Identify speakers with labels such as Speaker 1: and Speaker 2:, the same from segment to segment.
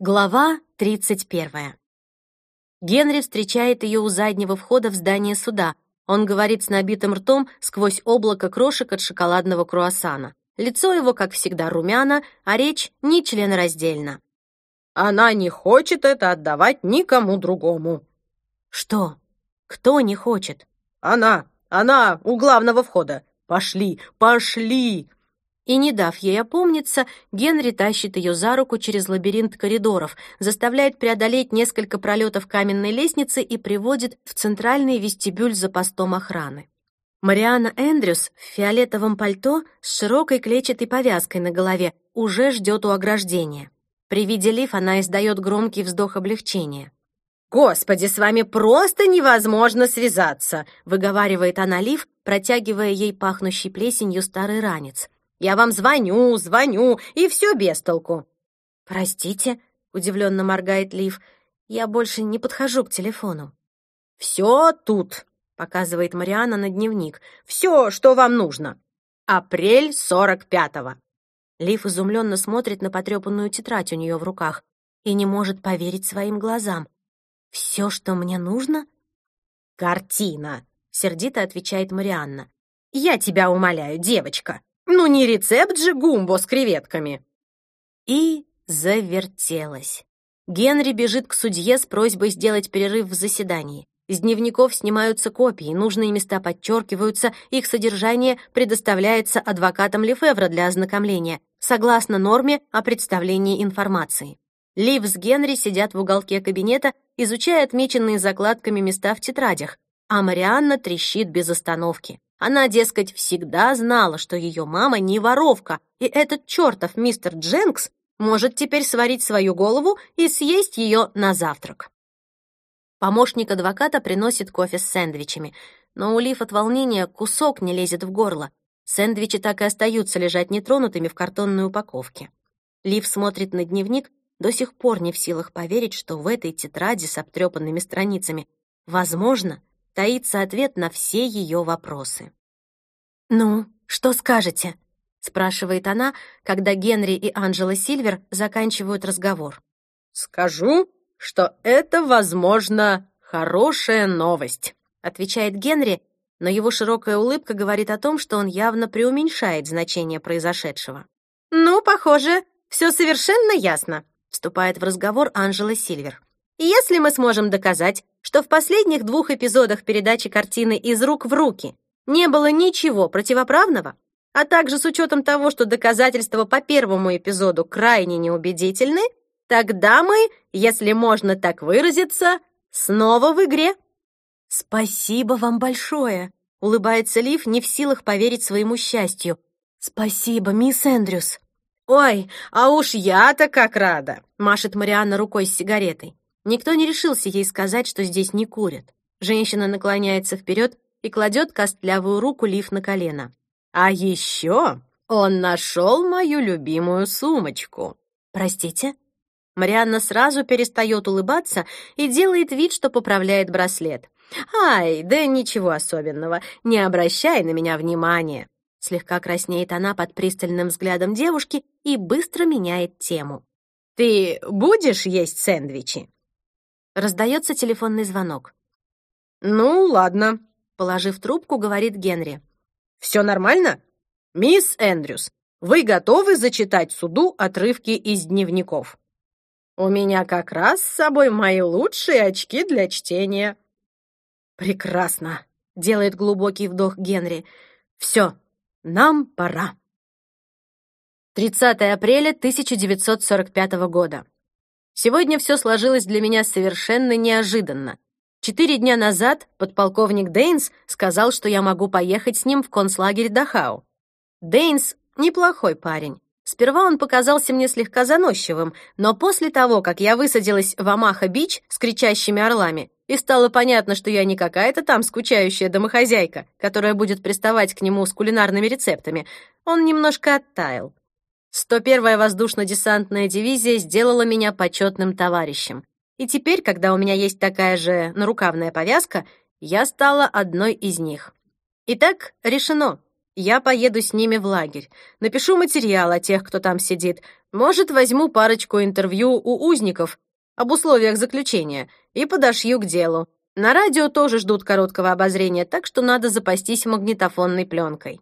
Speaker 1: Глава 31. Генри встречает ее у заднего входа в здание суда. Он говорит с набитым ртом сквозь облако крошек от шоколадного круассана. Лицо его, как всегда, румяно, а речь нечленораздельна.
Speaker 2: «Она не хочет это отдавать никому другому».
Speaker 1: «Что? Кто не хочет?»
Speaker 2: «Она! Она у главного входа! Пошли! Пошли!»
Speaker 1: И, не дав ей опомниться, Генри тащит ее за руку через лабиринт коридоров, заставляет преодолеть несколько пролетов каменной лестницы и приводит в центральный вестибюль за постом охраны. Мариана Эндрюс в фиолетовом пальто с широкой клетчатой повязкой на голове уже ждет у ограждения. При виде Лив она издает громкий вздох облегчения.
Speaker 2: «Господи, с вами просто невозможно связаться!»
Speaker 1: выговаривает она Лив, протягивая ей пахнущий плесенью старый ранец.
Speaker 2: Я вам звоню, звоню, и все без толку».
Speaker 1: «Простите», — удивленно моргает Лив, «я больше не подхожу к телефону».
Speaker 2: «Все тут», — показывает Мариана на дневник. «Все, что вам нужно. Апрель сорок пятого».
Speaker 1: Лив изумленно смотрит на потрепанную тетрадь у нее в руках и не может поверить своим глазам. «Все, что мне нужно?»
Speaker 2: «Картина», — сердито отвечает Марианна. «Я тебя умоляю, девочка, ну не рецепт же гумбо с креветками.
Speaker 1: И завертелась. Генри бежит к судье с просьбой сделать перерыв в заседании. Из дневников снимаются копии, нужные места подчеркиваются, их содержание предоставляется адвокатам Лефевра для ознакомления, согласно норме о представлении информации. Лив с Генри сидят в уголке кабинета, изучая отмеченные закладками места в тетрадях, а Марианна трещит без остановки. Она, дескать, всегда знала, что ее мама не воровка, и этот чертов мистер Дженкс может теперь сварить свою голову и съесть ее на завтрак. Помощник адвоката приносит кофе с сэндвичами, но у Лив от волнения кусок не лезет в горло. Сэндвичи так и остаются лежать нетронутыми в картонной упаковке. Лив смотрит на дневник, до сих пор не в силах поверить, что в этой тетради с обтрепанными страницами, возможно, таится ответ на все ее вопросы. «Ну, что скажете?» — спрашивает она, когда Генри и Анжела Сильвер заканчивают разговор.
Speaker 2: «Скажу, что это, возможно, хорошая новость», — отвечает Генри, но его широкая улыбка говорит о том, что он явно преуменьшает значение произошедшего.
Speaker 1: «Ну, похоже, все совершенно ясно», — вступает в разговор Анжела Сильвер. «Если мы сможем доказать, что в последних двух эпизодах передачи картины «Из рук в руки» не было ничего противоправного, а также с учетом того, что доказательства по первому эпизоду крайне неубедительны, тогда мы, если можно так выразиться, снова в игре. «Спасибо вам большое», — улыбается Лив, не в силах поверить своему счастью. «Спасибо, мисс Эндрюс».
Speaker 2: «Ой, а уж я-то как рада!»
Speaker 1: — машет Марианна рукой с сигаретой. Никто не решился ей сказать, что здесь не курят. Женщина наклоняется вперед и кладет костлявую руку Лив на колено.
Speaker 2: «А еще он нашел мою любимую сумочку».
Speaker 1: «Простите?» Марианна сразу перестает улыбаться и делает вид, что поправляет браслет.
Speaker 2: «Ай, да ничего особенного, не обращай на меня внимания».
Speaker 1: Слегка краснеет она под пристальным взглядом девушки и быстро меняет тему.
Speaker 2: «Ты будешь есть сэндвичи?»
Speaker 1: Раздается телефонный звонок.
Speaker 2: «Ну, ладно», —
Speaker 1: положив трубку, говорит Генри.
Speaker 2: «Все нормально? Мисс Эндрюс, вы готовы зачитать суду отрывки из дневников? У меня как раз с собой мои лучшие очки для чтения».
Speaker 1: «Прекрасно», — делает глубокий вдох Генри. «Все, нам пора». 30 апреля 1945 года. Сегодня все сложилось для меня совершенно неожиданно. Четыре дня назад подполковник Дейнс сказал, что я могу поехать с ним в концлагерь Дахау. Дейнс — неплохой парень. Сперва он показался мне слегка заносчивым, но после того, как я высадилась в Амаха-Бич с кричащими орлами, и стало понятно, что я не какая-то там скучающая домохозяйка, которая будет приставать к нему с кулинарными рецептами, он немножко оттаял. 101-я воздушно-десантная дивизия сделала меня почетным товарищем. И теперь, когда у меня есть такая же нарукавная повязка, я стала одной из них. Итак, решено. Я поеду с ними в лагерь. Напишу материал о тех, кто там сидит.
Speaker 2: Может, возьму парочку интервью у узников об условиях заключения и подошью к делу. На радио тоже ждут короткого обозрения, так что надо запастись магнитофонной пленкой.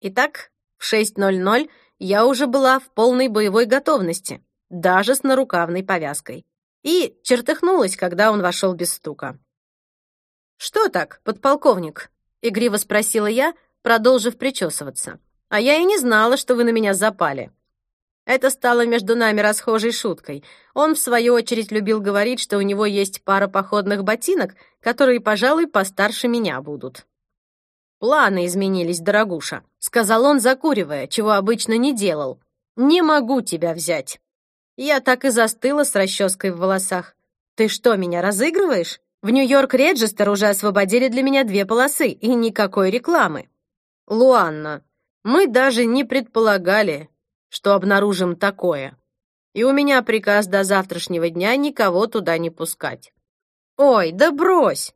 Speaker 2: Итак, в 6.00 я уже была в полной боевой готовности, даже с нарукавной повязкой. И чертыхнулась, когда он вошел без стука. «Что так, подполковник?» — игриво спросила я, продолжив причесываться. «А я и не знала, что вы на меня запали». Это стало между нами расхожей шуткой. Он, в свою очередь, любил говорить, что у него есть пара походных ботинок, которые, пожалуй, постарше меня будут. «Планы изменились, дорогуша», — сказал он, закуривая, чего обычно не делал. «Не могу тебя взять». Я так и застыла с расческой в волосах. «Ты что, меня разыгрываешь? В Нью-Йорк Реджистер уже освободили для меня две полосы и никакой рекламы». «Луанна, мы даже не предполагали, что обнаружим такое. И у меня приказ до завтрашнего дня никого туда не пускать. Ой, да брось.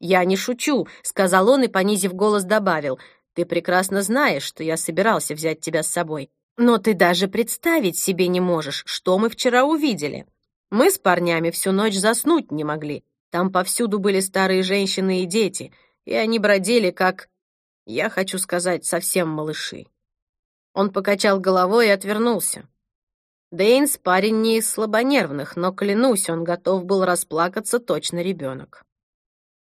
Speaker 2: Я не шучу, сказал он и понизив голос добавил: ты прекрасно знаешь, что я собирался взять тебя с собой. Но ты даже представить себе не можешь, что мы вчера увидели. Мы с парнями всю ночь заснуть не могли. Там повсюду были старые женщины и дети, и они бродили как, я хочу сказать, совсем малыши. Он покачал головой и отвернулся. Дейнс парень не из слабонервных, но, клянусь, он готов был расплакаться точно ребенок.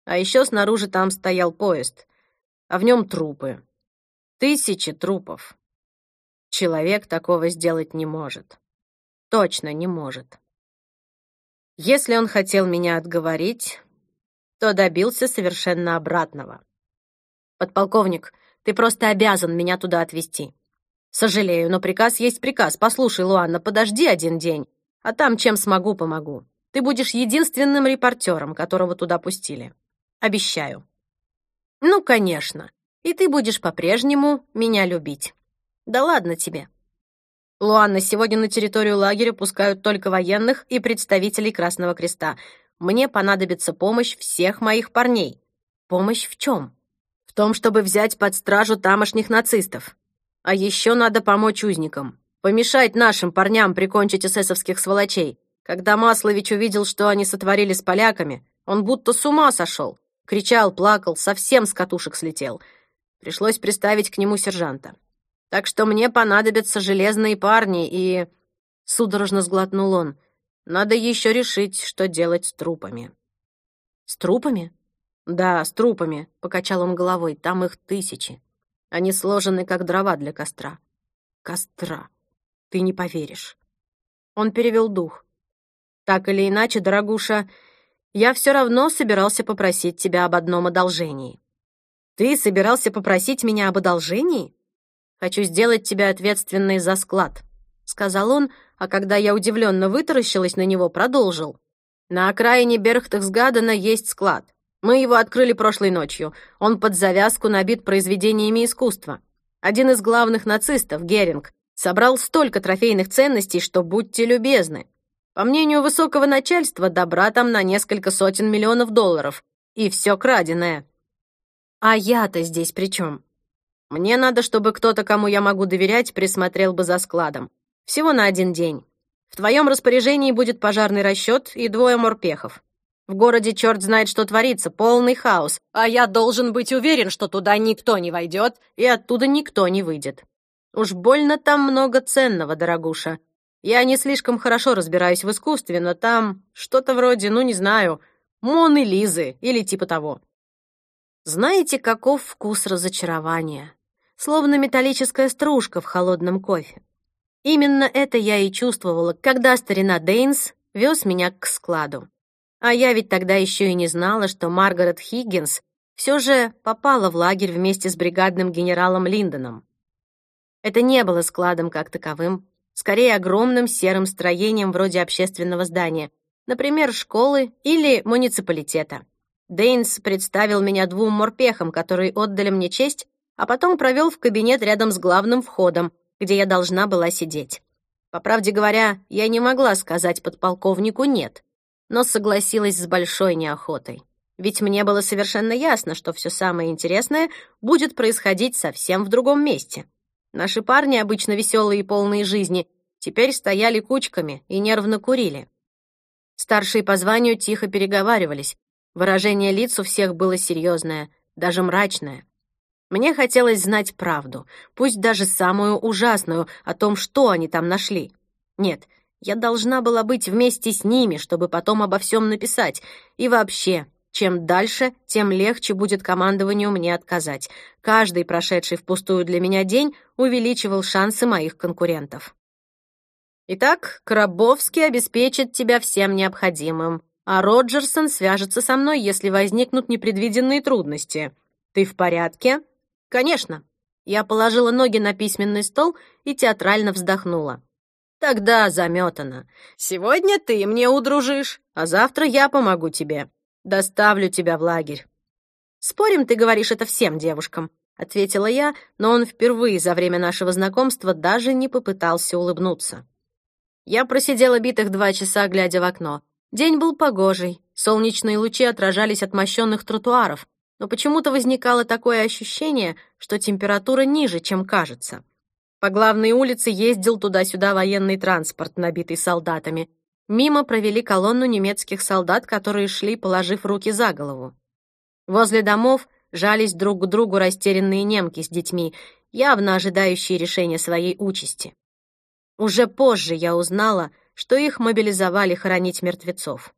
Speaker 2: А еще снаружи там стоял поезд, а в нем трупы. Тысячи трупов. Человек такого сделать не может. Точно не может. Если он хотел меня отговорить, то добился совершенно обратного. «Подполковник, ты просто обязан меня туда отвезти. «Сожалею, но приказ есть приказ. Послушай, Луанна, подожди один день, а там чем смогу, помогу. Ты будешь единственным репортером, которого туда пустили. Обещаю». «Ну, конечно. И ты будешь по-прежнему меня любить. Да ладно тебе». «Луанна, сегодня на территорию лагеря пускают только военных и представителей Красного Креста. Мне понадобится помощь всех моих парней». «Помощь в чем?» «В том, чтобы взять под стражу тамошних нацистов. А еще надо помочь узникам. Помешать нашим парням прикончить эсэсовских сволочей. Когда Маслович увидел, что они сотворили с поляками, он будто с ума сошел. Кричал, плакал, совсем с катушек слетел. Пришлось приставить к нему сержанта. Так что мне понадобятся железные парни и... Судорожно сглотнул он. Надо еще решить, что делать с трупами. С трупами? Да, с трупами, покачал он головой. Там их тысячи. Они сложены, как дрова для костра. Костра. Ты не поверишь. Он перевел дух. Так или иначе, дорогуша, я все равно собирался попросить тебя об одном одолжении. Ты собирался попросить меня об одолжении? Хочу сделать тебя ответственной за склад, сказал он, а когда я удивленно вытаращилась на него, продолжил. На окраине Берхтахсгадена есть склад. Мы его открыли прошлой ночью. Он под завязку набит произведениями искусства. Один из главных нацистов, Геринг, собрал столько трофейных ценностей, что будьте любезны. По мнению высокого начальства, добра там на несколько сотен миллионов долларов. И все краденое. А я-то здесь при чем? Мне надо, чтобы кто-то, кому я могу доверять, присмотрел бы за складом. Всего на один день. В твоем распоряжении будет пожарный расчет и двое морпехов. В городе черт знает, что творится, полный хаос, а я должен быть уверен, что туда никто не войдет и оттуда никто не выйдет. Уж больно там много ценного, дорогуша. Я не слишком хорошо разбираюсь в искусстве, но там что-то вроде, ну не знаю, Моны Лизы или типа того. Знаете, каков вкус разочарования? Словно металлическая стружка в холодном кофе. Именно это я и чувствовала, когда старина Дейнс вез меня к складу. А я ведь тогда еще и не знала, что Маргарет Хиггинс все же попала в лагерь вместе с бригадным генералом Линдоном. Это не было складом как таковым, скорее огромным серым строением вроде общественного здания, например, школы или муниципалитета. Дейнс представил меня двум морпехам, которые отдали мне честь, а потом провел в кабинет рядом с главным входом, где я должна была сидеть. По правде говоря, я не могла сказать подполковнику «нет» но согласилась с большой неохотой. Ведь мне было совершенно ясно, что все самое интересное будет происходить совсем в другом месте. Наши парни, обычно веселые и полные жизни, теперь стояли кучками и нервно курили. Старшие по званию тихо переговаривались. Выражение лиц у всех было серьезное, даже мрачное. Мне хотелось знать правду, пусть даже самую ужасную, о том, что они там нашли. Нет, я должна была быть вместе с ними, чтобы потом обо всем написать. И вообще, чем дальше, тем легче будет командованию мне отказать. Каждый прошедший впустую для меня день увеличивал шансы моих конкурентов. Итак, Крабовский обеспечит тебя всем необходимым, а Роджерсон свяжется со мной, если возникнут непредвиденные трудности. Ты в порядке? Конечно. Я положила ноги на письменный стол и театрально вздохнула. Тогда заметано. Сегодня ты мне удружишь, а завтра я помогу тебе. Доставлю тебя в лагерь. Спорим, ты говоришь это всем девушкам, ответила я, но он впервые за время нашего знакомства даже не попытался улыбнуться. Я просидела битых два часа, глядя в окно. День был погожий, солнечные лучи отражались от мощенных тротуаров, но почему-то возникало такое ощущение, что температура ниже, чем кажется. По главной улице ездил туда-сюда военный транспорт, набитый солдатами. Мимо провели колонну немецких солдат, которые шли, положив руки за голову. Возле домов жались друг к другу растерянные немки с детьми, явно ожидающие решения своей участи. Уже позже я узнала, что их мобилизовали хоронить мертвецов.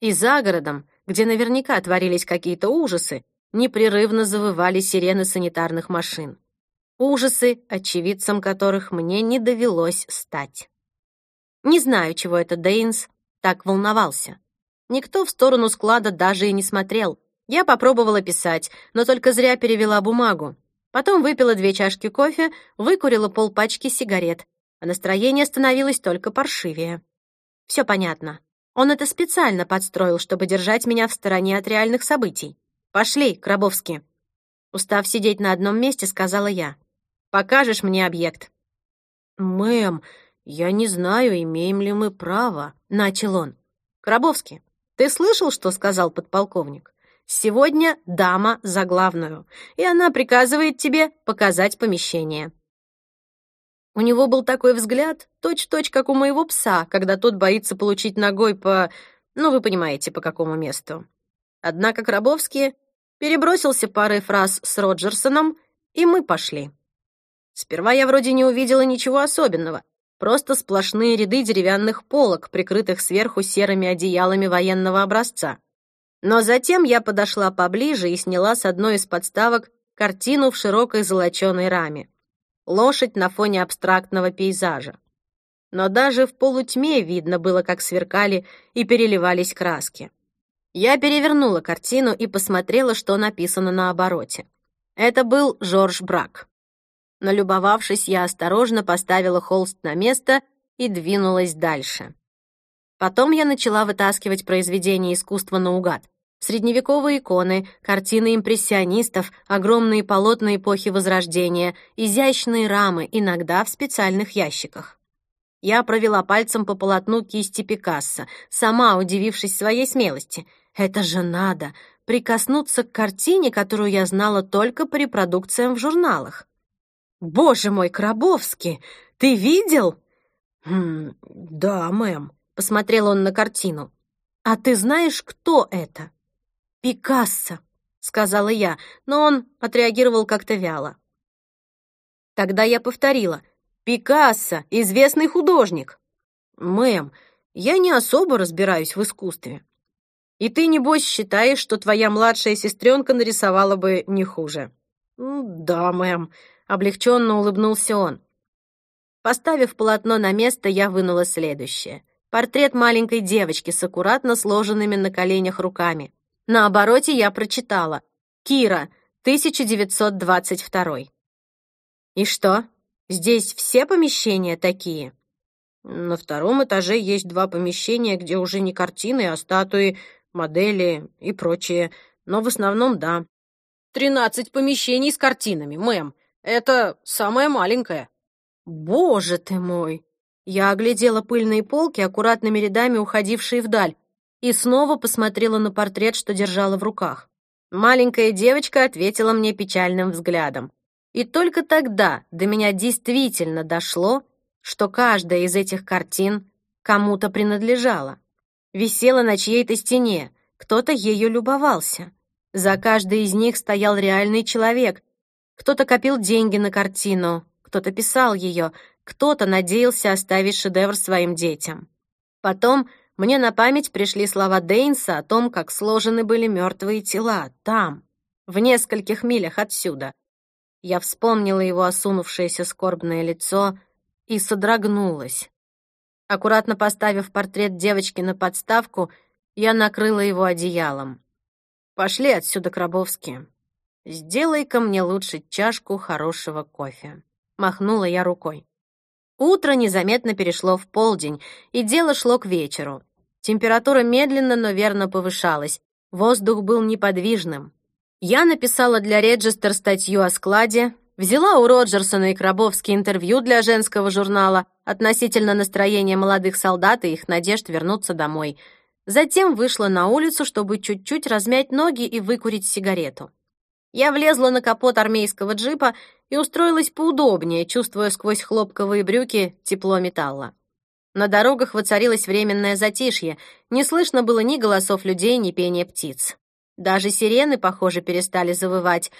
Speaker 2: И за городом, где наверняка творились какие-то ужасы, непрерывно завывали сирены санитарных машин. Ужасы, очевидцем которых мне не довелось стать. Не знаю, чего это Дейнс так волновался. Никто в сторону склада даже и не смотрел. Я попробовала писать, но только зря перевела бумагу. Потом выпила две чашки кофе, выкурила полпачки сигарет а настроение становилось только паршивее. Все понятно. Он это специально подстроил, чтобы держать меня в стороне от реальных событий. Пошли, Крабовски. Устав сидеть на одном месте, сказала я. Покажешь мне объект. Мэм, я не знаю, имеем ли мы право, начал он. Крабовски, ты слышал, что сказал подполковник? Сегодня дама за главную, и она приказывает тебе показать помещение. У него был такой взгляд, точь-точь, как у моего пса, когда тот боится получить ногой по... Ну, вы понимаете, по какому месту. Однако Крабовский перебросился парой фраз с Роджерсоном, и мы пошли. Сперва я вроде не увидела ничего особенного, просто сплошные ряды деревянных полок, прикрытых сверху серыми одеялами военного образца. Но затем я подошла поближе и сняла с одной из подставок картину в широкой золоченой раме лошадь на фоне абстрактного пейзажа. Но даже в полутьме видно было, как сверкали и переливались краски. Я перевернула картину и посмотрела, что написано на обороте. Это был Жорж Брак. Налюбовавшись, я осторожно поставила холст на место и двинулась дальше. Потом я начала вытаскивать произведения искусства наугад. Средневековые иконы, картины импрессионистов, огромные полотна эпохи Возрождения, изящные рамы, иногда в специальных ящиках. Я провела пальцем по полотну кисти Пикассо, сама удивившись своей смелости. Это же надо прикоснуться к картине, которую я знала только по репродукциям в журналах. Боже мой, Крабовский, ты видел? Хм, да, мэм, посмотрел он на картину. А ты знаешь, кто это? «Пикассо», — сказала я, но он отреагировал как-то вяло. Тогда я повторила. «Пикассо, известный художник». «Мэм, я не особо разбираюсь в искусстве. И ты, небось, считаешь, что твоя младшая сестренка нарисовала бы не хуже?» «Да, мэм», — облегченно улыбнулся он. Поставив полотно на место, я вынула следующее. Портрет маленькой девочки с аккуратно сложенными на коленях руками. На обороте я прочитала «Кира, 1922». «И что, здесь все помещения такие?» «На втором этаже есть два помещения, где уже не картины, а статуи, модели и прочее, но в основном да». «Тринадцать помещений с картинами, мэм. Это самое маленькое». «Боже ты мой!» Я оглядела пыльные полки, аккуратными рядами уходившие вдаль, и снова посмотрела на портрет, что держала в руках. Маленькая девочка ответила мне печальным взглядом. И только тогда до меня действительно дошло,
Speaker 1: что каждая из этих картин кому-то принадлежала. Висела на чьей-то стене, кто-то ею любовался. За каждой из них стоял реальный человек. Кто-то копил деньги на картину, кто-то писал ее, кто-то надеялся оставить шедевр своим детям. Потом мне на память пришли слова Дейнса о том, как сложены были мертвые тела там, в нескольких милях отсюда. Я вспомнила его осунувшееся скорбное лицо и содрогнулась. Аккуратно поставив портрет девочки на подставку, я накрыла его одеялом. «Пошли отсюда, Крабовский. Сделай-ка мне лучше чашку хорошего кофе». Махнула я рукой. Утро незаметно перешло в полдень, и дело шло к вечеру. Температура медленно, но верно повышалась. Воздух был неподвижным. Я написала для Реджестер статью о складе, взяла у Роджерсона и Крабовски интервью для женского журнала относительно настроения молодых солдат и их надежд вернуться домой — Затем вышла на улицу, чтобы чуть-чуть размять ноги и выкурить сигарету. Я влезла на капот армейского джипа и устроилась поудобнее, чувствуя сквозь хлопковые брюки тепло металла. На дорогах воцарилось временное затишье, не слышно было ни голосов людей, ни пения птиц. Даже сирены, похоже, перестали завывать,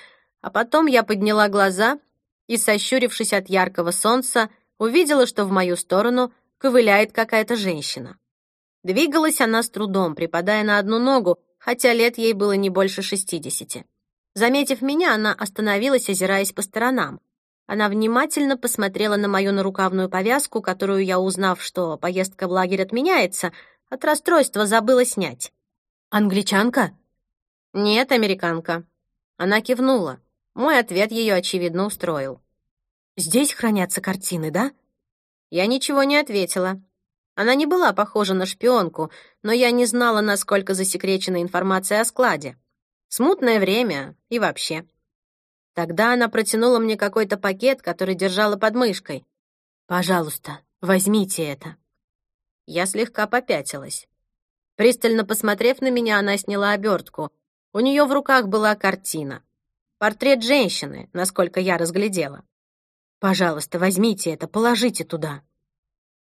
Speaker 1: а потом я подняла глаза и, сощурившись от яркого солнца, увидела, что в мою сторону ковыляет какая-то женщина. Двигалась она с трудом, припадая на одну ногу, хотя лет ей было не больше шестидесяти. Заметив меня, она остановилась, озираясь по сторонам. Она внимательно посмотрела на мою нарукавную повязку, которую я, узнав, что поездка в лагерь отменяется, от расстройства забыла снять. «Англичанка?» «Нет, американка». Она кивнула. Мой ответ ее, очевидно, устроил. «Здесь хранятся картины, да?» Я ничего не ответила. Она не была похожа на шпионку, но я не знала, насколько засекречена информация о складе. Смутное время и вообще. Тогда она протянула мне какой-то пакет, который держала под мышкой. «Пожалуйста, возьмите это». Я слегка попятилась. Пристально посмотрев на меня, она сняла обертку. У нее в руках была картина. Портрет женщины, насколько я разглядела. «Пожалуйста, возьмите это, положите туда».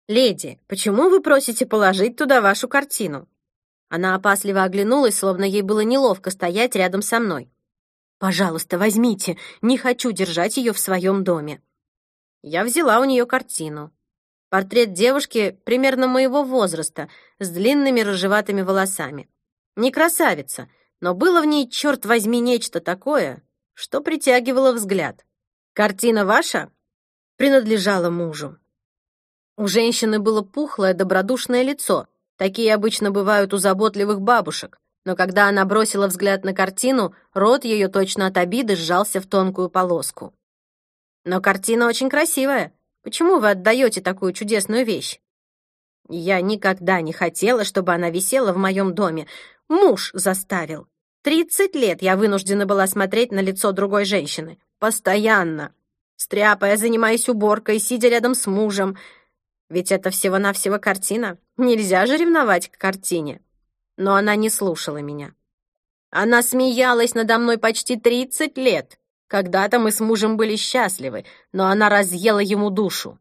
Speaker 1: «Леди, почему вы просите положить туда вашу картину?» Она опасливо оглянулась, словно ей было неловко стоять рядом со мной. «Пожалуйста, возьмите, не хочу держать ее в своем доме». Я взяла у нее картину. Портрет девушки примерно моего возраста, с длинными рыжеватыми волосами. Не красавица, но было в ней, черт возьми, нечто такое, что притягивало взгляд. «Картина ваша?» принадлежала мужу. У женщины было пухлое, добродушное лицо. Такие обычно бывают у заботливых бабушек. Но когда она бросила взгляд на картину, рот ее точно от обиды сжался в тонкую полоску. «Но картина очень красивая. Почему вы отдаете такую чудесную вещь?» «Я никогда не хотела, чтобы она висела в моем доме. Муж заставил. Тридцать лет я вынуждена была смотреть на лицо другой женщины. Постоянно. Стряпая, занимаясь уборкой, сидя рядом с мужем — ведь это всего-навсего картина. Нельзя же ревновать к картине. Но она не слушала меня. Она смеялась надо мной почти 30 лет. Когда-то мы с мужем были счастливы, но она разъела ему душу.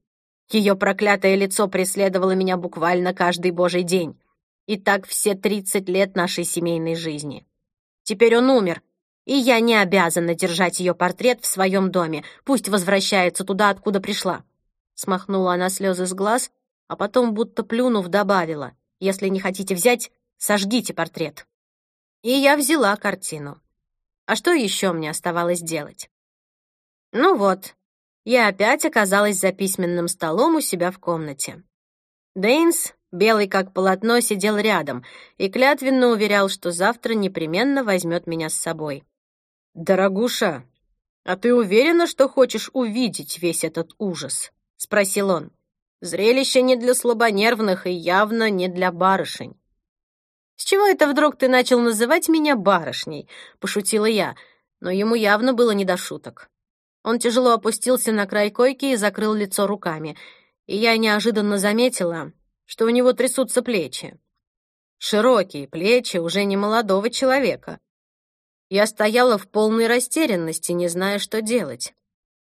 Speaker 1: Ее проклятое лицо преследовало меня буквально каждый божий день. И так все 30 лет нашей семейной жизни. Теперь он умер, и я не обязана держать ее портрет в своем доме. Пусть возвращается туда, откуда пришла. Смахнула она слезы с глаз, а потом, будто плюнув, добавила, «Если не хотите взять, сожгите портрет». И я взяла картину. А что еще мне оставалось делать? Ну вот, я опять оказалась за письменным столом у себя в комнате. Дейнс, белый как полотно, сидел рядом и клятвенно уверял, что завтра непременно возьмет меня с собой. «Дорогуша, а ты уверена, что хочешь увидеть весь этот ужас?» — спросил он. «Зрелище не для слабонервных и явно не для барышень». «С чего это вдруг ты начал называть меня барышней?» — пошутила я, но ему явно было не до шуток. Он тяжело опустился на край койки и закрыл лицо руками, и я неожиданно заметила, что у него трясутся плечи. Широкие плечи уже не молодого человека. Я стояла в полной растерянности, не зная, что делать.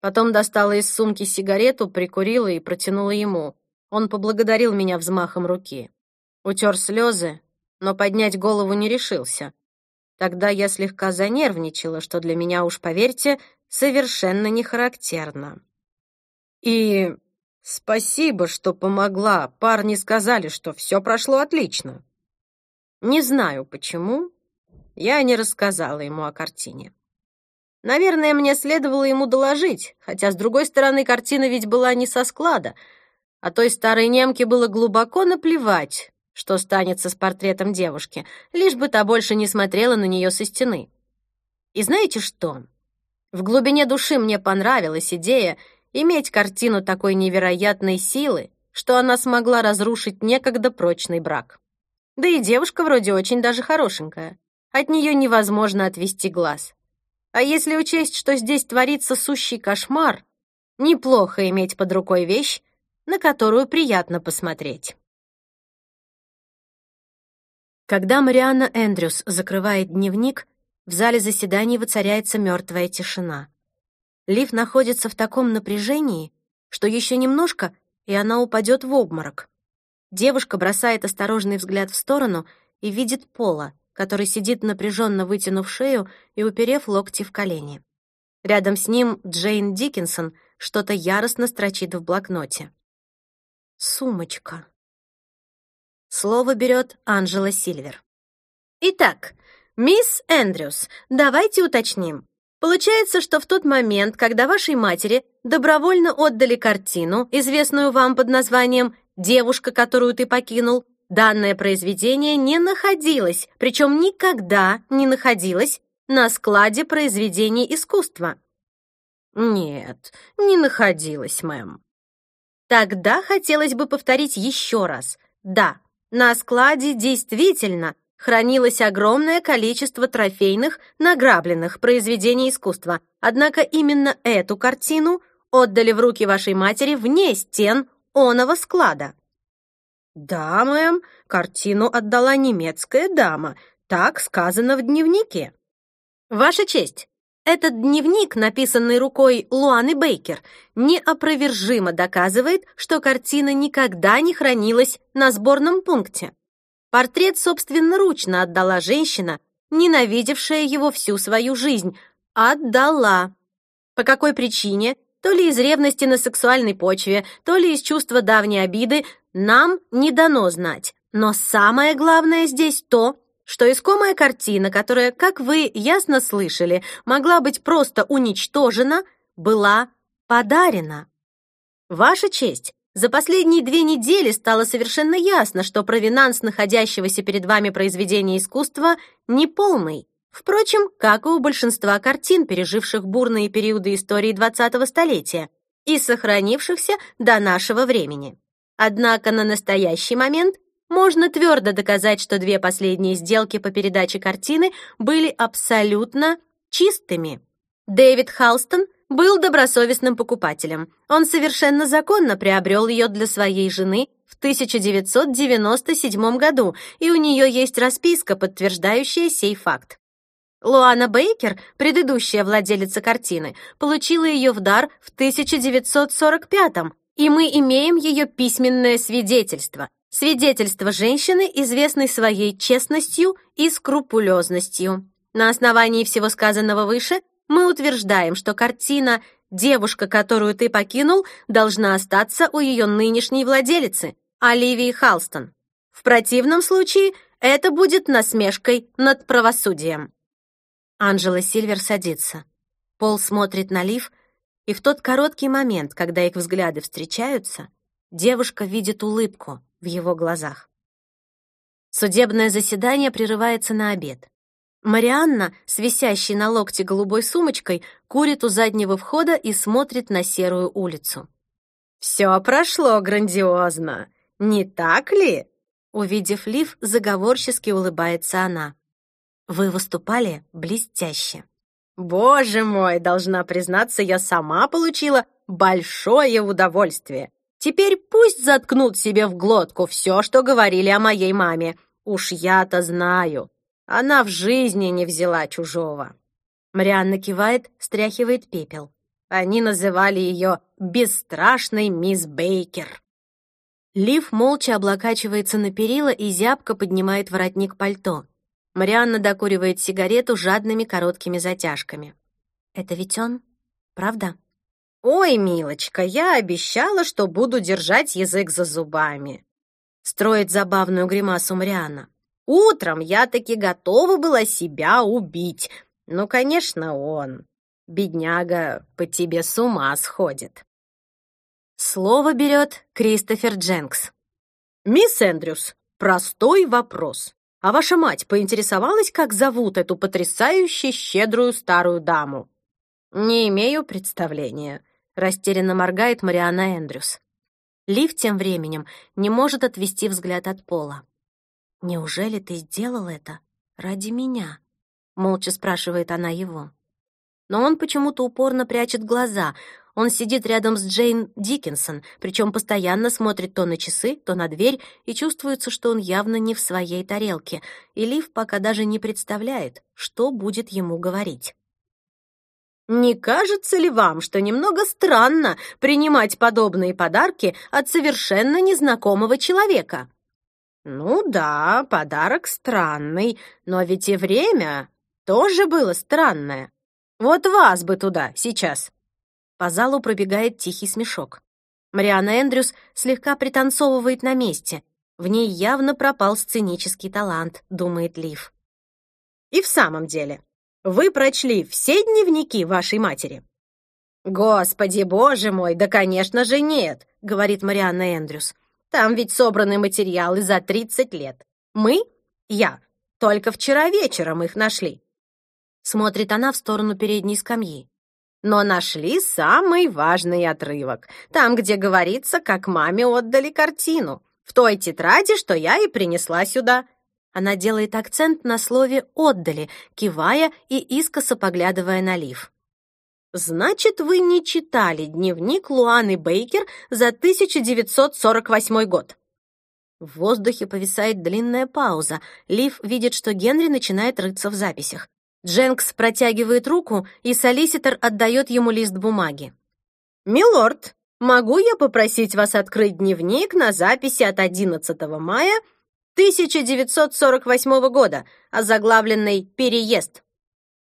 Speaker 2: Потом достала из сумки сигарету, прикурила и протянула ему. Он поблагодарил меня взмахом руки. Утер слезы, но поднять голову не решился. Тогда я слегка занервничала, что для меня, уж поверьте, совершенно не характерно. И спасибо, что помогла. Парни сказали, что все прошло отлично. Не знаю почему, я не рассказала ему о картине. Наверное, мне следовало ему доложить, хотя, с другой стороны, картина ведь была не со склада, а той старой немке было глубоко наплевать, что станется с портретом девушки, лишь бы та больше не смотрела на нее со стены. И знаете что? В глубине души мне понравилась идея иметь картину такой невероятной силы, что она смогла разрушить некогда прочный брак. Да и девушка вроде очень даже хорошенькая. От нее невозможно отвести глаз. А если учесть, что здесь творится сущий кошмар, неплохо иметь под рукой вещь, на которую приятно посмотреть. Когда Марианна Эндрюс закрывает дневник, в зале заседаний воцаряется мертвая тишина. Лив находится в таком напряжении, что еще немножко, и она упадет в обморок. Девушка бросает осторожный взгляд в сторону и видит Пола, который сидит напряженно вытянув шею и уперев локти в колени. Рядом с ним Джейн Диккенсон что-то яростно строчит в блокноте. «Сумочка». Слово берет Анжела Сильвер. «Итак, мисс Эндрюс, давайте уточним. Получается, что в тот момент, когда вашей матери добровольно отдали картину, известную вам под названием «Девушка, которую ты покинул», Данное произведение не находилось, причем никогда не находилось на складе произведений искусства. Нет, не находилось, мэм. Тогда хотелось бы повторить еще раз. Да, на складе действительно хранилось огромное количество трофейных, награбленных произведений искусства. Однако именно эту картину отдали в руки вашей матери вне стен оного склада. «Да, мэм, картину отдала немецкая дама. Так сказано в дневнике». «Ваша честь, этот дневник, написанный рукой Луаны Бейкер, неопровержимо доказывает, что картина никогда не хранилась на сборном пункте. Портрет собственноручно отдала женщина, ненавидевшая его всю свою жизнь. Отдала. По какой причине? То ли из ревности на сексуальной почве, то ли из чувства давней обиды, нам не дано знать. Но самое главное здесь то, что искомая картина, которая, как вы ясно слышали, могла быть просто уничтожена, была подарена. Ваша честь, за последние две недели стало совершенно ясно, что провинанс находящегося перед вами произведения искусства неполный. Впрочем, как и у большинства картин, переживших бурные периоды истории 20-го столетия и сохранившихся до нашего времени. Однако на настоящий момент можно твердо доказать, что две последние сделки по передаче картины были абсолютно чистыми. Дэвид Халстон был добросовестным покупателем. Он совершенно законно приобрел ее для своей жены в 1997 году, и у нее есть расписка, подтверждающая сей факт. Луана Бейкер, предыдущая владелица картины, получила ее в дар в 1945 и мы имеем ее письменное свидетельство. Свидетельство женщины, известной своей честностью и скрупулезностью. На основании всего сказанного выше мы утверждаем, что картина «Девушка, которую ты покинул» должна остаться у ее нынешней владелицы, Оливии Халстон. В противном случае это будет насмешкой над правосудием. Анжела Сильвер садится. Пол смотрит на Лив, и в тот короткий момент, когда их взгляды встречаются, девушка видит улыбку в его глазах. Судебное заседание прерывается на обед. Марианна, с висящей на локте голубой сумочкой, курит у заднего входа и смотрит на серую улицу. «Все прошло грандиозно, не так ли?» Увидев Лив, заговорчески улыбается она. «Вы выступали блестяще». Боже мой, должна признаться, я сама получила большое удовольствие. Теперь пусть заткнут себе в глотку все, что говорили о моей маме. Уж я-то знаю. Она в жизни не взяла чужого. Марианна кивает, стряхивает пепел. Они называли ее «бесстрашной мисс Бейкер».
Speaker 1: Лив молча облокачивается на перила и зябко поднимает воротник пальто. Марианна докуривает сигарету жадными короткими затяжками. «Это ведь он? Правда?»
Speaker 2: «Ой, милочка, я обещала, что буду держать язык за зубами», — строит забавную гримасу Марианна. «Утром я таки готова была себя убить. Ну, конечно, он. Бедняга по тебе с ума сходит».
Speaker 1: Слово берет Кристофер Дженкс.
Speaker 2: «Мисс Эндрюс, простой вопрос. А ваша мать поинтересовалась, как зовут эту потрясающе щедрую старую даму?» «Не имею представления», — растерянно моргает Мариана Эндрюс.
Speaker 1: Лив тем временем не может отвести взгляд от пола. «Неужели ты сделал это ради меня?» — молча спрашивает она его. Но он почему-то упорно прячет глаза. Он сидит рядом с Джейн Диккенсон, причем постоянно смотрит то на часы, то на дверь, и чувствуется, что он явно не в своей тарелке, и Лив пока даже не представляет, что будет ему говорить.
Speaker 2: Не кажется ли вам, что немного странно принимать подобные подарки от совершенно незнакомого человека? Ну да, подарок странный, но ведь и время тоже было странное. Вот вас бы туда сейчас.
Speaker 1: По залу пробегает тихий смешок. Мариана Эндрюс слегка пританцовывает на месте. В ней явно пропал сценический талант, думает Лив.
Speaker 2: И в самом деле, вы прочли все дневники вашей матери?» «Господи, боже мой, да, конечно же, нет», — говорит Марианна Эндрюс. «Там ведь собраны материалы за 30 лет. Мы, я, только вчера вечером их нашли».
Speaker 1: Смотрит она в сторону передней скамьи.
Speaker 2: Но нашли самый важный отрывок. Там, где говорится, как маме отдали картину. В той тетради, что я и принесла сюда.
Speaker 1: Она делает акцент на слове «отдали», кивая и искоса поглядывая на Лив.
Speaker 2: «Значит, вы не читали дневник Луаны Бейкер за 1948 год?»
Speaker 1: В воздухе повисает длинная пауза. Лив видит, что Генри начинает рыться в записях. Дженкс протягивает руку, и солиситор отдает ему лист бумаги.
Speaker 2: «Милорд, могу я попросить вас открыть дневник на записи от 11 мая 1948 года, озаглавленный «Переезд».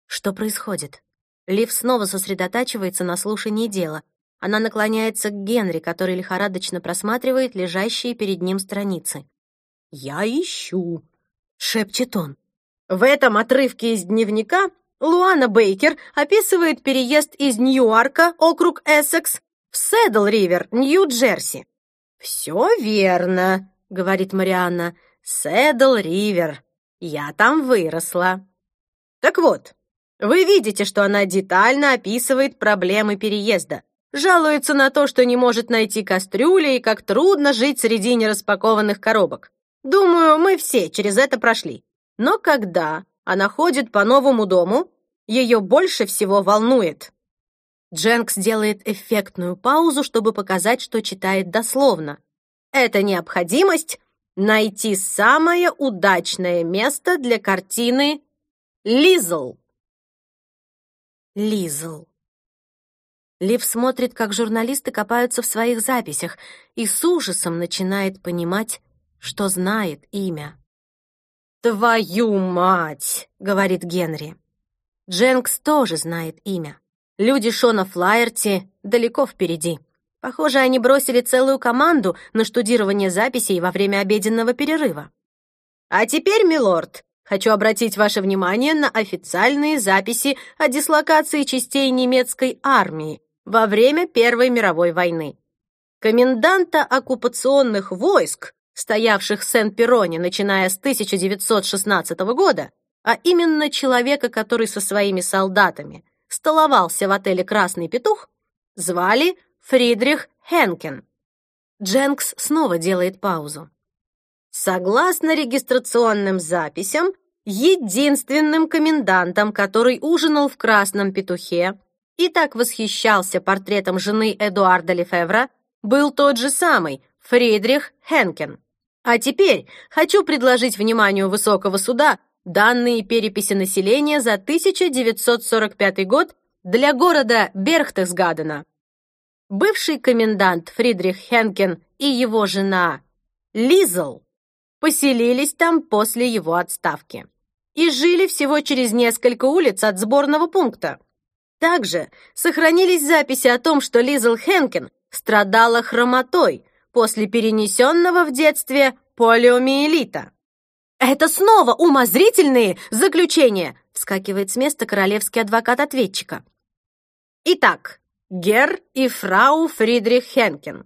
Speaker 1: Что происходит? Лив снова сосредотачивается на слушании дела. Она наклоняется к Генри, который лихорадочно просматривает лежащие перед ним страницы.
Speaker 2: «Я ищу», —
Speaker 1: шепчет он.
Speaker 2: В этом отрывке из дневника Луана Бейкер описывает переезд из Ньюарка, округ Эссекс, в Сэдл-Ривер, Нью-Джерси. «Все верно», — говорит Марианна. Сэдл-Ривер. Я там выросла. Так вот, вы видите, что она детально описывает проблемы переезда. Жалуется на то, что не может найти кастрюли и как трудно жить среди нераспакованных коробок. Думаю, мы все через это прошли. Но когда она ходит по новому дому, ее больше всего волнует.
Speaker 1: Дженкс делает эффектную паузу, чтобы показать, что читает дословно.
Speaker 2: Это необходимость найти самое удачное место для картины «Лизл».
Speaker 1: Лизл. Лив смотрит, как журналисты копаются в своих записях, и с ужасом начинает понимать, что знает имя.
Speaker 2: «Твою мать!» — говорит Генри.
Speaker 1: Дженкс тоже знает имя. Люди Шона Флайерти далеко впереди. Похоже, они бросили целую команду на штудирование записей во время обеденного перерыва.
Speaker 2: А теперь, милорд, хочу обратить ваше внимание на официальные записи о дислокации частей немецкой армии во время Первой мировой войны. Коменданта оккупационных войск, стоявших в Сен-Пероне, начиная с 1916 года, а именно человека, который со своими солдатами столовался в отеле «Красный петух», звали Фридрих Хенкен.
Speaker 1: Дженкс снова делает паузу.
Speaker 2: Согласно регистрационным записям, единственным комендантом, который ужинал в «Красном петухе» и так восхищался портретом жены Эдуарда Лефевра, был тот же самый Фридрих Хенкен. А теперь хочу предложить вниманию высокого суда данные переписи населения за 1945 год для города Берхтесгадена. Бывший комендант Фридрих Хенкен и его жена Лизл поселились там после его отставки и жили всего через несколько улиц от сборного пункта. Также сохранились записи о том, что Лизл Хенкен страдала хромотой после перенесенного в детстве полиомиелита. «Это снова умозрительные заключения!» вскакивает с места королевский адвокат ответчика. Итак, Гер и фрау Фридрих Хенкен.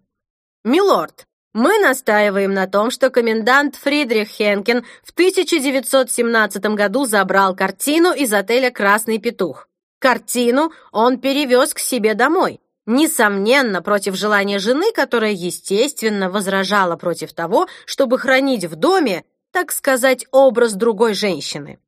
Speaker 2: Милорд, мы настаиваем на том, что комендант Фридрих Хенкен в 1917 году забрал картину из отеля «Красный петух». Картину он перевез к себе домой, несомненно, против желания жены, которая, естественно, возражала против того, чтобы хранить в доме, так сказать, образ другой женщины.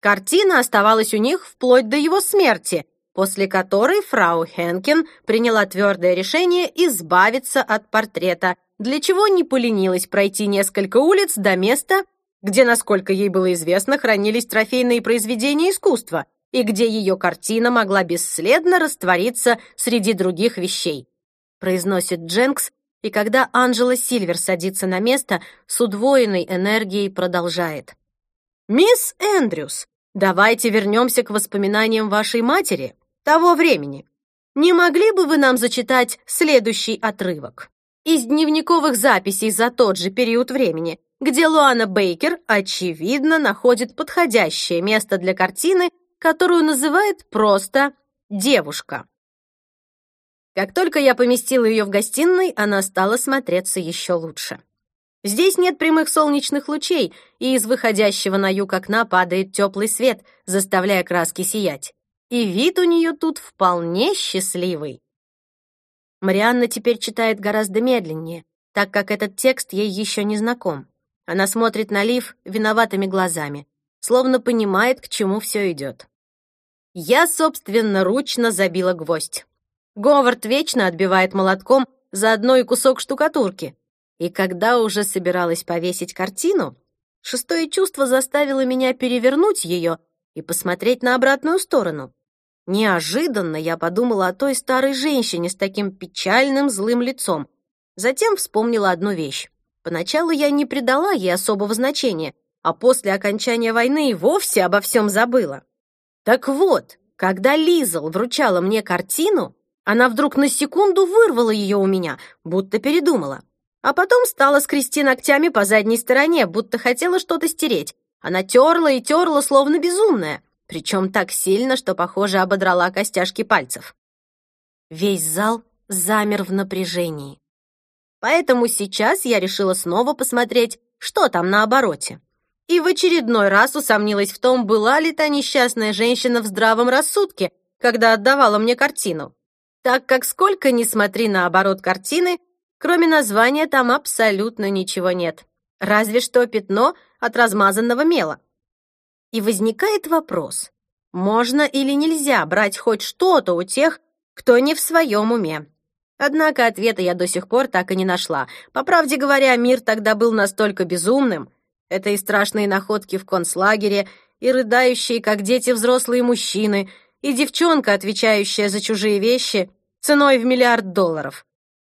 Speaker 2: Картина оставалась у них вплоть до его смерти, после которой фрау Хенкин приняла твердое решение избавиться от портрета, для чего не поленилась пройти несколько улиц до места, где, насколько ей было известно, хранились трофейные произведения искусства и где ее картина могла бесследно раствориться среди других вещей. Произносит Дженкс, и когда Анжела Сильвер садится на место, с удвоенной энергией продолжает. «Мисс Эндрюс, давайте вернемся к воспоминаниям вашей матери, того времени. Не могли бы вы нам зачитать следующий отрывок? Из дневниковых записей за тот же период времени, где Луана Бейкер, очевидно, находит подходящее место для картины, которую называет просто «девушка». Как только я поместила ее в гостиной, она стала смотреться еще лучше. Здесь нет прямых солнечных лучей, и из выходящего на юг окна падает теплый свет, заставляя краски сиять. И вид у нее тут вполне счастливый. Марианна теперь читает гораздо медленнее, так как этот текст ей еще не знаком. Она смотрит на Лив виноватыми глазами, словно понимает, к чему все идет. Я собственноручно забила гвоздь. Говард вечно отбивает молотком заодно и кусок штукатурки. И когда уже собиралась повесить картину, шестое чувство заставило меня перевернуть ее и посмотреть на обратную сторону. Неожиданно я подумала о той старой женщине с таким печальным злым лицом. Затем вспомнила одну вещь. Поначалу я не придала ей особого значения, а после окончания войны и вовсе обо всем забыла. Так вот, когда Лизл вручала мне картину, она вдруг на секунду вырвала ее у меня, будто передумала. А потом стала скрести ногтями по задней стороне, будто хотела что-то стереть. Она терла и терла, словно безумная, причем так сильно, что, похоже, ободрала костяшки пальцев. Весь зал замер в напряжении. Поэтому сейчас я решила снова посмотреть, что там на обороте. И в очередной раз усомнилась в том, была ли та несчастная женщина в здравом рассудке, когда отдавала мне картину так как сколько ни смотри на оборот картины, кроме названия там абсолютно ничего нет. Разве что пятно от размазанного мела. И возникает вопрос, можно или нельзя брать хоть что-то у тех, кто не в своем уме. Однако ответа я до сих пор так и не нашла. По правде говоря, мир тогда был настолько безумным. Это и страшные находки в концлагере, и рыдающие, как дети, взрослые мужчины — и девчонка, отвечающая за чужие вещи ценой в миллиард долларов.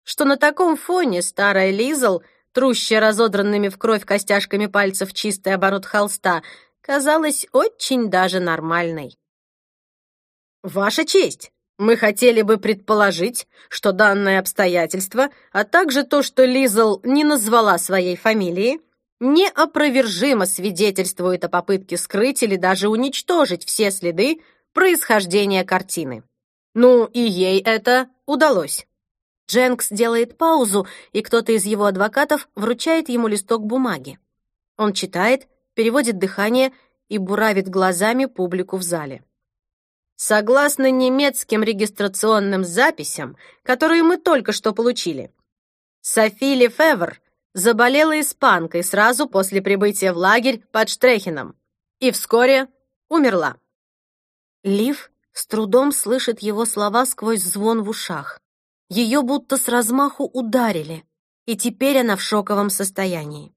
Speaker 2: Что на таком фоне старая Лизл, трущая разодранными в кровь костяшками пальцев чистый оборот холста, казалась очень даже нормальной. «Ваша честь!» Мы хотели бы предположить, что данное обстоятельство, а также то, что Лизл не назвала своей фамилии, неопровержимо свидетельствует о попытке скрыть или даже уничтожить все следы происхождения картины. Ну, и ей это удалось. Дженкс делает паузу, и кто-то из его адвокатов вручает ему листок бумаги. Он читает, переводит дыхание и буравит глазами публику в зале. Согласно немецким регистрационным записям, которые мы только что получили, Софи Лефевр заболела испанкой сразу после прибытия в лагерь под Штрехеном и вскоре умерла. Лив с трудом слышит его слова сквозь звон в ушах. Ее будто с размаху ударили, и теперь она в шоковом состоянии.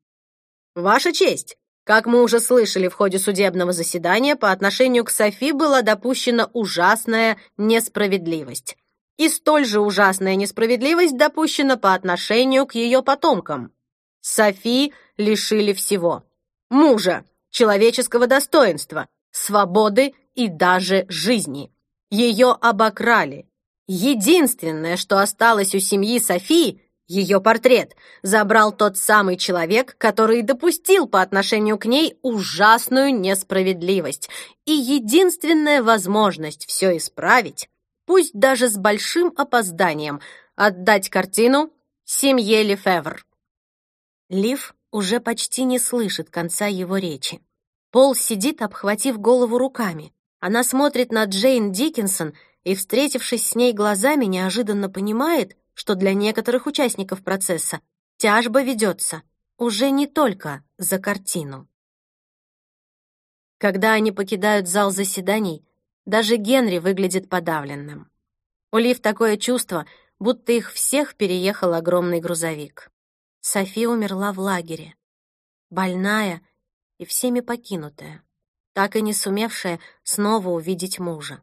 Speaker 2: «Ваша честь, Как мы уже слышали в ходе судебного заседания, по отношению к Софи была допущена ужасная несправедливость. И столь же ужасная несправедливость допущена по отношению к ее потомкам. Софи лишили всего. Мужа, человеческого достоинства, свободы и даже жизни. Ее обокрали. Единственное, что осталось у семьи Софии, ее портрет, забрал тот самый человек, который допустил по отношению к ней ужасную несправедливость. И единственная возможность все исправить, пусть даже с большим опозданием, отдать картину семье Лефевр. Лив уже почти не слышит конца его речи. Пол сидит, обхватив голову руками. Она смотрит на Джейн Диккенсон и, встретившись с ней глазами, неожиданно понимает, что для некоторых участников процесса тяжба ведется уже не только за картину. Когда они покидают зал заседаний, даже Генри выглядит подавленным. У Лив такое чувство, будто их всех переехал огромный грузовик. Софи умерла в лагере. Больная и всеми покинутая, так и не сумевшая снова увидеть мужа.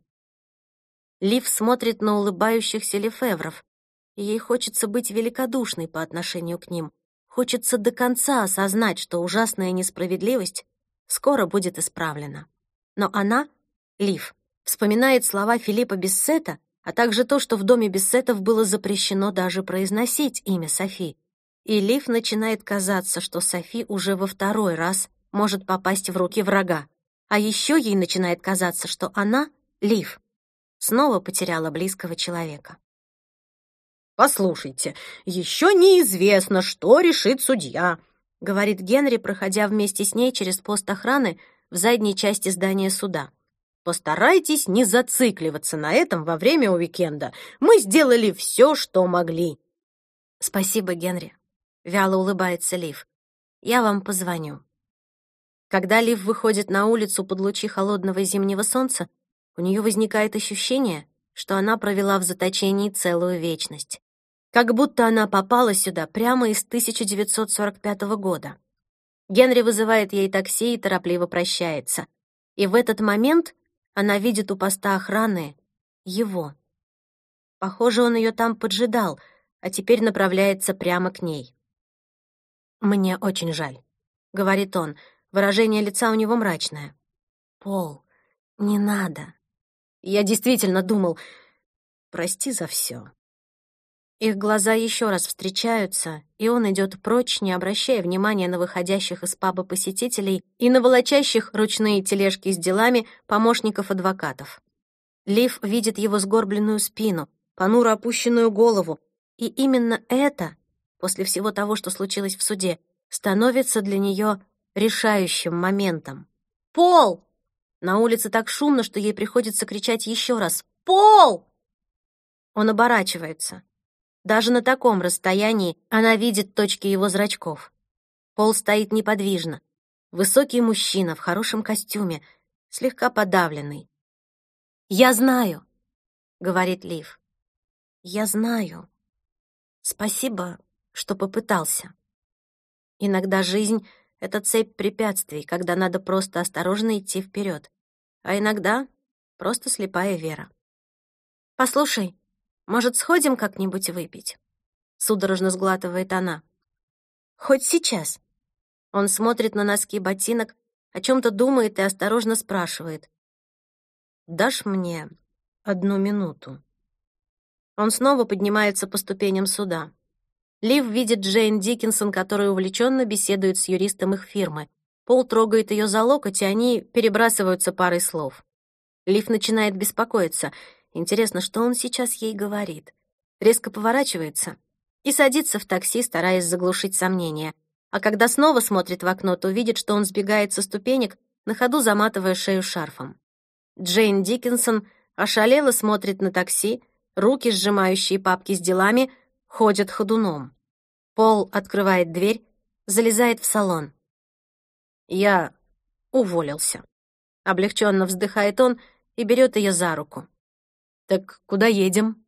Speaker 2: Лив смотрит на улыбающихся Лефевров, и ей хочется быть великодушной по отношению к ним. Хочется до конца осознать, что ужасная несправедливость скоро будет исправлена. Но она, Лив, вспоминает слова Филиппа Бессета, а также то, что в доме Бессетов было запрещено даже произносить имя Софи. И Лив начинает казаться, что Софи уже во второй раз может попасть в руки врага. А еще ей начинает казаться, что она, Лив, снова потеряла близкого человека.
Speaker 3: «Послушайте, еще неизвестно, что решит судья», — говорит Генри, проходя вместе с ней через пост охраны в задней части здания суда. «Постарайтесь не зацикливаться на этом во время уикенда. Мы сделали все, что могли».
Speaker 1: «Спасибо, Генри», — вяло улыбается Лив. «Я вам позвоню». Когда Лив выходит на улицу под лучи холодного зимнего солнца, у нее возникает ощущение, что она провела в заточении целую вечность. Как будто она попала сюда прямо из 1945 года. Генри вызывает ей такси и торопливо прощается. И в этот момент она видит у поста охраны его. Похоже, он ее там поджидал, а теперь направляется прямо к ней. «Мне очень жаль», — говорит он, — Выражение лица у него мрачное. «Пол, не надо». Я действительно думал, прости за все. Их глаза еще раз встречаются, и он идет прочь, не обращая внимания на выходящих из паба посетителей и на волочащих ручные тележки с делами помощников адвокатов. Лив видит его сгорбленную спину, понуро опущенную голову, и именно это, после всего того, что случилось в суде, становится для нее решающим моментом. «Пол!» На улице так шумно, что ей приходится кричать еще раз «Пол!». Он оборачивается. Даже на таком расстоянии она видит точки его зрачков. Пол стоит неподвижно. Высокий мужчина в хорошем костюме, слегка подавленный. «Я знаю», — говорит Лив. «Я знаю. Спасибо, что попытался. Иногда жизнь это цепь препятствий, когда надо просто осторожно идти вперед, а иногда просто слепая вера. «Послушай, может, сходим как-нибудь выпить?» Судорожно сглатывает она. «Хоть сейчас». Он смотрит на носки ботинок, о чем-то думает и осторожно спрашивает. «Дашь мне одну минуту?» Он снова поднимается по ступеням суда. Лив видит Джейн Диккенсон, которая увлеченно беседует с юристом их фирмы. Пол трогает ее за локоть, и они перебрасываются парой слов. Лив начинает беспокоиться. Интересно, что он сейчас ей говорит? Резко поворачивается и садится в такси, стараясь заглушить сомнения. А когда снова смотрит в окно, то видит, что он сбегает со ступенек, на ходу заматывая шею шарфом. Джейн Диккенсон ошалело смотрит на такси, руки, сжимающие папки с делами, ходят ходуном. Пол открывает дверь, залезает в салон. Я уволился. Облегченно вздыхает он и берет ее за руку. «Так куда едем?»